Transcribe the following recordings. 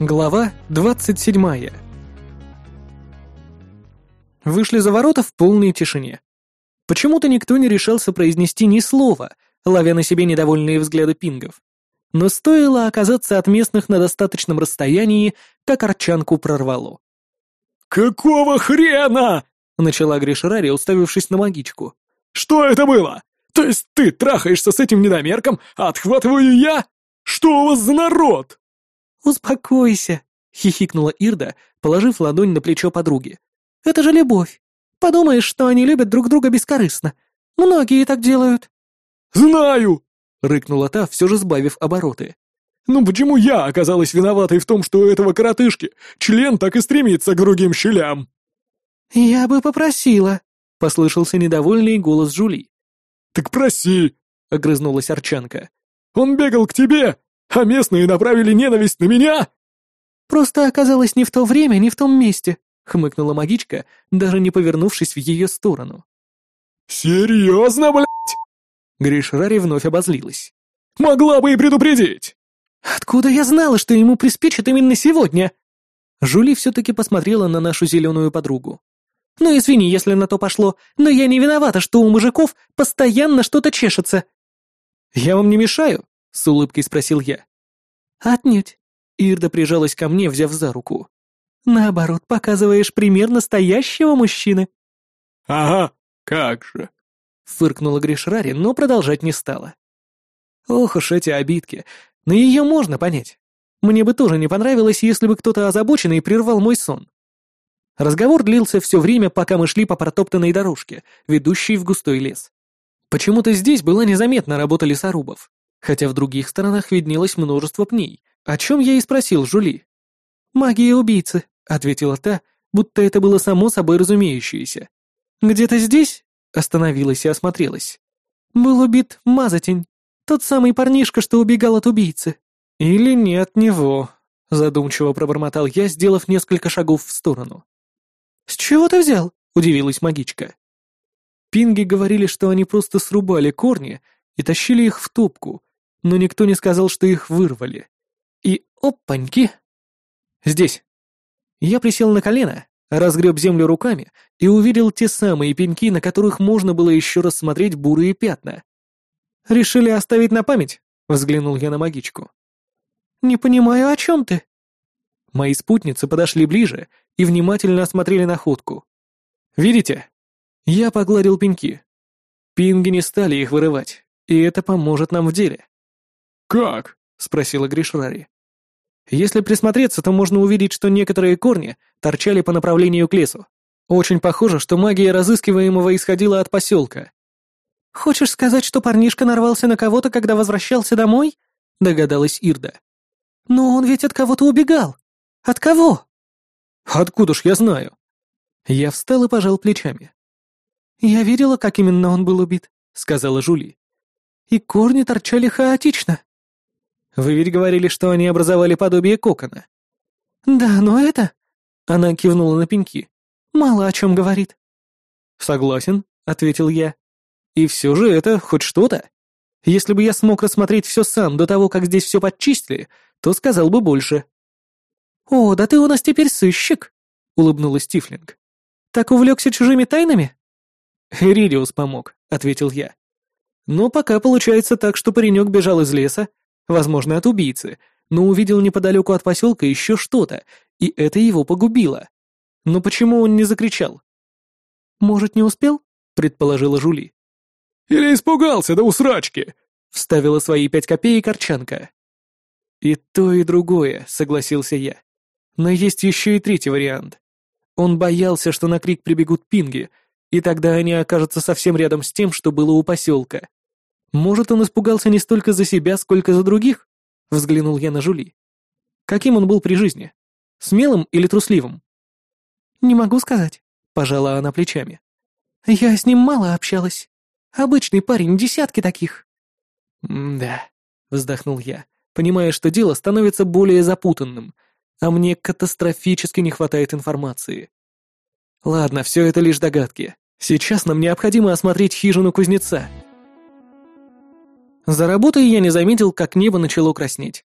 Глава 27. Вышли за ворота в полной тишине. Почему-то никто не решался произнести ни слова, ловя на себе недовольные взгляды пингов. Но стоило оказаться от местных на достаточном расстоянии, как арчанку прорвало. «Какого хрена?» — начала Гришарари, уставившись на магичку. «Что это было? То есть ты трахаешься с этим недомерком, а отхватываю я? Что у вас за народ?» «Успокойся», — хихикнула Ирда, положив ладонь на плечо подруги. «Это же любовь. Подумаешь, что они любят друг друга бескорыстно. Многие так делают». «Знаю!» — рыкнула та, все же сбавив обороты. «Ну почему я оказалась виноватой в том, что у этого коротышки член так и стремится к другим щелям?» «Я бы попросила», — послышался недовольный голос Жули. «Так проси», — огрызнулась Арчанка. «Он бегал к тебе, а местные направили ненависть на меня?» «Просто оказалось не в то время, не в том месте», — хмыкнула магичка, даже не повернувшись в ее сторону. «Серьезно, блядь?» Гришрари вновь обозлилась. «Могла бы и предупредить!» «Откуда я знала, что ему приспичит именно сегодня?» Жули все-таки посмотрела на нашу зеленую подругу. «Ну извини, если на то пошло, но я не виновата, что у мужиков постоянно что-то чешется». «Я вам не мешаю?» — с улыбкой спросил я. «Отнюдь». Ирда прижалась ко мне, взяв за руку. «Наоборот, показываешь пример настоящего мужчины». «Ага, как же», — фыркнула Гришрари, но продолжать не стала. Ох уж эти обидки, но ее можно понять. Мне бы тоже не понравилось, если бы кто-то озабоченный прервал мой сон. Разговор длился все время, пока мы шли по протоптанной дорожке, ведущей в густой лес. Почему-то здесь была незаметна работа лесорубов, хотя в других сторонах виднелось множество пней, о чем я и спросил Жули. «Магия убийцы», — ответила та, будто это было само собой разумеющееся. «Где-то здесь?» — остановилась и осмотрелась. «Был убит Мазатень, тот самый парнишка, что убегал от убийцы». «Или не от него», — задумчиво пробормотал я, сделав несколько шагов в сторону. «С чего ты взял?» — удивилась магичка. Пинги говорили, что они просто срубали корни и тащили их в топку, но никто не сказал, что их вырвали. И опаньки! Здесь. Я присел на колено, разгреб землю руками и увидел те самые пеньки, на которых можно было еще рассмотреть бурые пятна. «Решили оставить на память?» — взглянул я на магичку. «Не понимаю, о чем ты?» Мои спутницы подошли ближе и внимательно осмотрели находку. «Видите? Я погладил пеньки. Пинги не стали их вырывать, и это поможет нам в деле». «Как?» — спросила Гришрари. «Если присмотреться, то можно увидеть, что некоторые корни торчали по направлению к лесу. Очень похоже, что магия разыскиваемого исходила от поселка». «Хочешь сказать, что парнишка нарвался на кого-то, когда возвращался домой?» — догадалась Ирда. «Но он ведь от кого-то убегал. От кого?» «Откуда ж я знаю?» Я встал и пожал плечами. «Я видела, как именно он был убит», — сказала Жули. «И корни торчали хаотично». «Вы ведь говорили, что они образовали подобие кокона». «Да, но это...» — она кивнула на пеньки. «Мало о чем говорит». «Согласен», — ответил я. «И все же это хоть что-то. Если бы я смог рассмотреть все сам до того, как здесь все подчистили, то сказал бы больше». «О, да ты у нас теперь сыщик», — улыбнулась Тифлинг. «Так увлекся чужими тайнами?» «Иридиус помог», — ответил я. «Но пока получается так, что паренек бежал из леса, возможно, от убийцы, но увидел неподалеку от поселка еще что-то, и это его погубило. Но почему он не закричал?» «Может, не успел?» — предположила Жули. «Или испугался до усрачки!» — вставила свои пять копеек Арчанка. «И то, и другое», — согласился я. «Но есть еще и третий вариант. Он боялся, что на крик прибегут пинги, и тогда они окажутся совсем рядом с тем, что было у поселка. Может, он испугался не столько за себя, сколько за других?» — взглянул я на Жули. «Каким он был при жизни? Смелым или трусливым?» «Не могу сказать», — пожала она плечами. «Я с ним мало общалась. Обычный парень, десятки таких». «Да», — вздохнул я, понимая, что дело становится более запутанным, а мне катастрофически не хватает информации. Ладно, все это лишь догадки. Сейчас нам необходимо осмотреть хижину кузнеца. За работой я не заметил, как небо начало краснеть.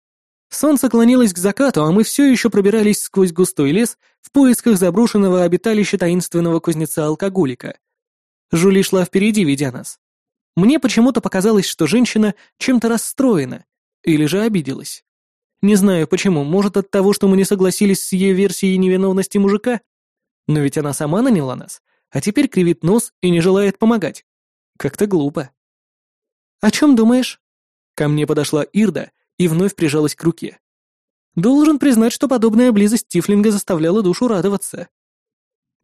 Солнце клонилось к закату, а мы все еще пробирались сквозь густой лес в поисках заброшенного обиталища таинственного кузнеца-алкоголика. Жули шла впереди, ведя нас. Мне почему-то показалось, что женщина чем-то расстроена или же обиделась. Не знаю почему, может от того, что мы не согласились с ее версией невиновности мужика? Но ведь она сама наняла нас, а теперь кривит нос и не желает помогать. Как-то глупо. «О чем думаешь?» Ко мне подошла Ирда и вновь прижалась к руке. Должен признать, что подобная близость Тифлинга заставляла душу радоваться.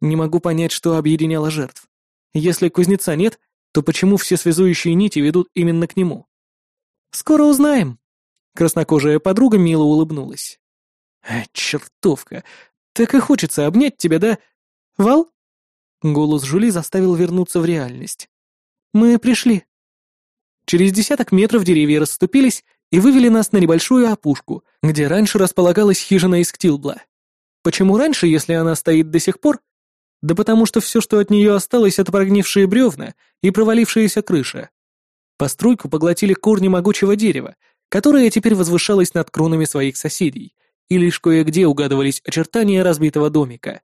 Не могу понять, что объединяло жертв. Если кузнеца нет, то почему все связующие нити ведут именно к нему? Скоро узнаем. Краснокожая подруга мило улыбнулась. А, чертовка, так и хочется обнять тебя, да? Вал? Голос Жули заставил вернуться в реальность. Мы пришли. Через десяток метров деревья расступились, и вывели нас на небольшую опушку, где раньше располагалась хижина из ктилбла. Почему раньше, если она стоит до сих пор? Да потому что все, что от нее осталось, это прогнившие бревна и провалившаяся крыша. Постройку поглотили корни могучего дерева, которое теперь возвышалось над кронами своих соседей, и лишь кое-где угадывались очертания разбитого домика.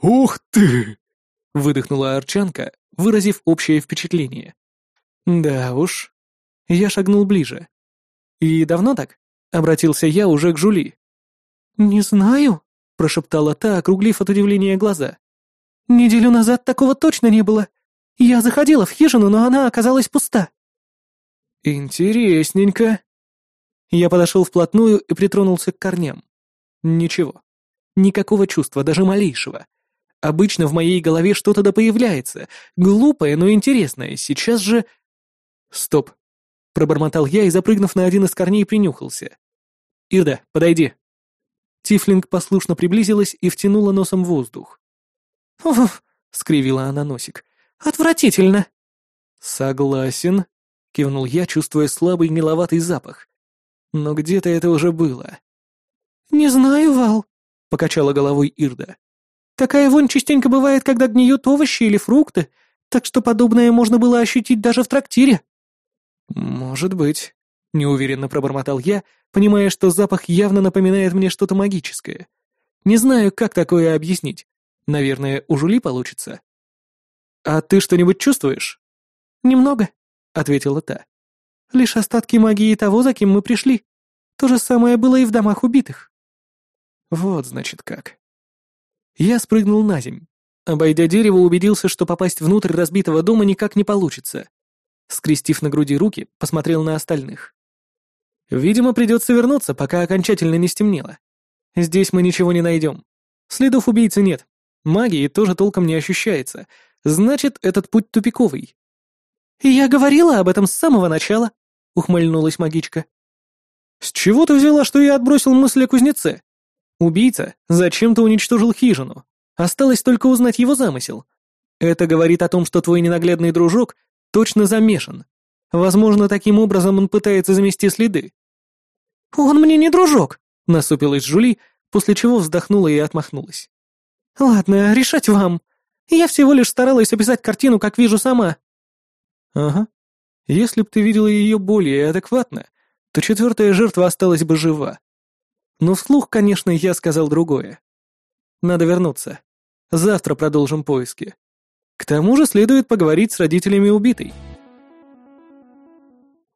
«Ух ты!» — выдохнула Арчанка, выразив общее впечатление. «Да уж». Я шагнул ближе. «И давно так?» — обратился я уже к Жули. «Не знаю», — прошептала та, округлив от удивления глаза. «Неделю назад такого точно не было. Я заходила в хижину, но она оказалась пуста». «Интересненько». Я подошел вплотную и притронулся к корням. Ничего. Никакого чувства, даже малейшего. Обычно в моей голове что-то да появляется. Глупое, но интересное. Сейчас же... Стоп. Пробормотал я и, запрыгнув на один из корней, принюхался. «Ирда, подойди». Тифлинг послушно приблизилась и втянула носом воздух. «Уф!» — скривила она носик. «Отвратительно!» «Согласен», — кивнул я, чувствуя слабый миловатый запах. «Но где-то это уже было». «Не знаю, Вал», — покачала головой Ирда. «Такая вонь частенько бывает, когда гниют овощи или фрукты, так что подобное можно было ощутить даже в трактире». «Может быть», — неуверенно пробормотал я, понимая, что запах явно напоминает мне что-то магическое. Не знаю, как такое объяснить. Наверное, у Жули получится. «А ты что-нибудь чувствуешь?» «Немного», — ответила та. «Лишь остатки магии того, за кем мы пришли. То же самое было и в домах убитых». «Вот, значит, как». Я спрыгнул на земь. Обойдя дерево, убедился, что попасть внутрь разбитого дома никак не получится. Скрестив на груди руки, посмотрел на остальных. Видимо, придется вернуться, пока окончательно не стемнело. Здесь мы ничего не найдем. Следов убийцы нет. Магии тоже толком не ощущается. Значит, этот путь тупиковый. «Я говорила об этом с самого начала», — ухмыльнулась магичка. «С чего ты взяла, что я отбросил мысль о кузнеце? Убийца зачем-то уничтожил хижину. Осталось только узнать его замысел. Это говорит о том, что твой ненаглядный дружок точно замешан. Возможно, таким образом он пытается замести следы. «Он мне не дружок», — насупилась Жули, после чего вздохнула и отмахнулась. «Ладно, решать вам. Я всего лишь старалась описать картину, как вижу сама». «Ага. Если б ты видела ее более адекватно, то четвертая жертва осталась бы жива. Но вслух, конечно, я сказал другое. Надо вернуться. Завтра продолжим поиски. К тому же следует поговорить с родителями убитой.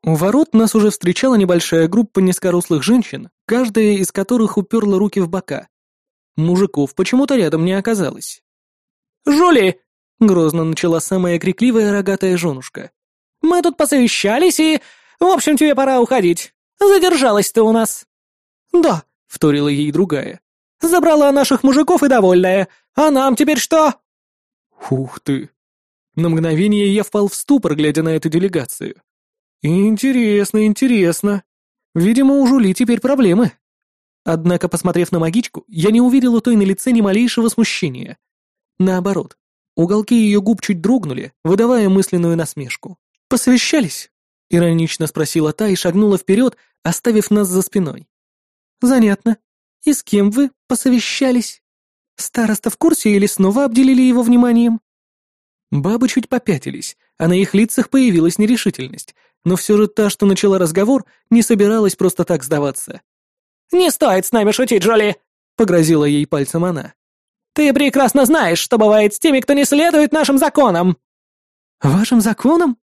У ворот нас уже встречала небольшая группа низкорослых женщин, каждая из которых уперла руки в бока. Мужиков почему-то рядом не оказалось. «Жули!» — грозно начала самая крикливая рогатая женушка. «Мы тут посовещались и... В общем, тебе пора уходить. Задержалась ты у нас». «Да», — вторила ей другая. «Забрала наших мужиков и довольная. А нам теперь что?» Ух ты! На мгновение я впал в ступор, глядя на эту делегацию. Интересно, интересно. Видимо, у Жули теперь проблемы. Однако, посмотрев на магичку, я не увидел у той на лице ни малейшего смущения. Наоборот, уголки ее губ чуть дрогнули, выдавая мысленную насмешку. «Посовещались?» — иронично спросила та и шагнула вперед, оставив нас за спиной. «Занятно. И с кем вы посовещались?» Староста в курсе или снова обделили его вниманием? Бабы чуть попятились, а на их лицах появилась нерешительность, но все же та, что начала разговор, не собиралась просто так сдаваться. «Не стоит с нами шутить, Джоли!» — погрозила ей пальцем она. «Ты прекрасно знаешь, что бывает с теми, кто не следует нашим законам!» «Вашим законам?»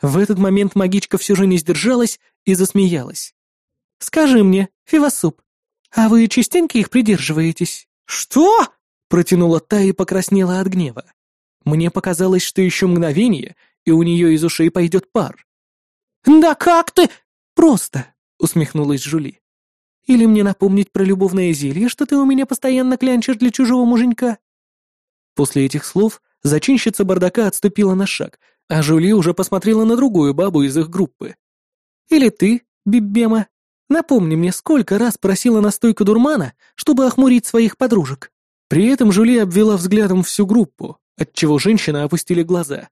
В этот момент магичка все же не сдержалась и засмеялась. «Скажи мне, Фивасуп, а вы частенько их придерживаетесь?» «Что?» — протянула та и покраснела от гнева. Мне показалось, что еще мгновение, и у нее из ушей пойдет пар. «Да как ты?» «Просто», — усмехнулась Жули. «Или мне напомнить про любовное зелье, что ты у меня постоянно клянчишь для чужого муженька?» После этих слов зачинщица бардака отступила на шаг, а Жули уже посмотрела на другую бабу из их группы. «Или ты, Биббема, напомни мне, сколько раз просила настойку дурмана, чтобы охмурить своих подружек?» При этом Жули обвела взглядом всю группу, отчего женщины опустили глаза.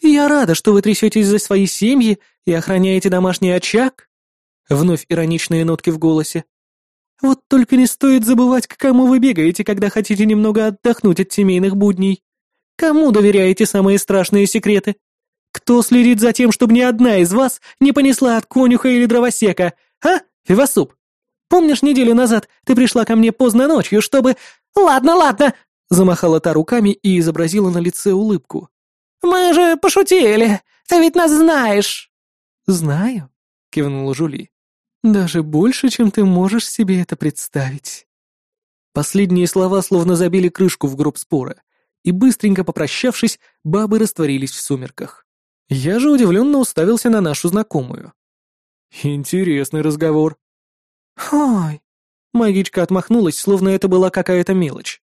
«Я рада, что вы трясетесь за свои семьи и охраняете домашний очаг». Вновь ироничные нотки в голосе. «Вот только не стоит забывать, к кому вы бегаете, когда хотите немного отдохнуть от семейных будней. Кому доверяете самые страшные секреты? Кто следит за тем, чтобы ни одна из вас не понесла от конюха или дровосека, а, Фивасуп? Помнишь, неделю назад ты пришла ко мне поздно ночью, чтобы... Ладно, ладно!» Замахала та руками и изобразила на лице улыбку. «Мы же пошутили! Ты ведь нас знаешь!» «Знаю», — кивнула Жули. «Даже больше, чем ты можешь себе это представить». Последние слова словно забили крышку в гроб спора, и, быстренько попрощавшись, бабы растворились в сумерках. Я же удивленно уставился на нашу знакомую. «Интересный разговор». «Ой!» Магичка отмахнулась, словно это была какая-то мелочь.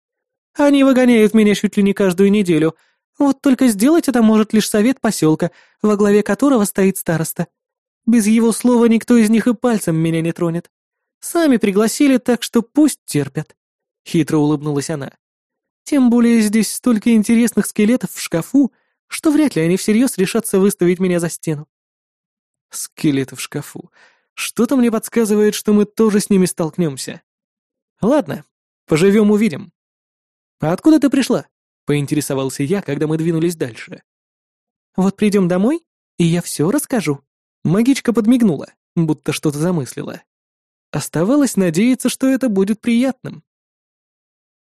«Они выгоняют меня чуть ли не каждую неделю, вот только сделать это может лишь совет поселка, во главе которого стоит староста. Без его слова никто из них и пальцем меня не тронет. Сами пригласили, так что пусть терпят. Хитро улыбнулась она. Тем более здесь столько интересных скелетов в шкафу, что вряд ли они всерьез решатся выставить меня за стену. Скелеты в шкафу. Что-то мне подсказывает, что мы тоже с ними столкнемся. Ладно, поживем увидим. А откуда ты пришла? — поинтересовался я, когда мы двинулись дальше. «Вот придем домой, и я все расскажу». Магичка подмигнула, будто что-то замыслила. Оставалось надеяться, что это будет приятным.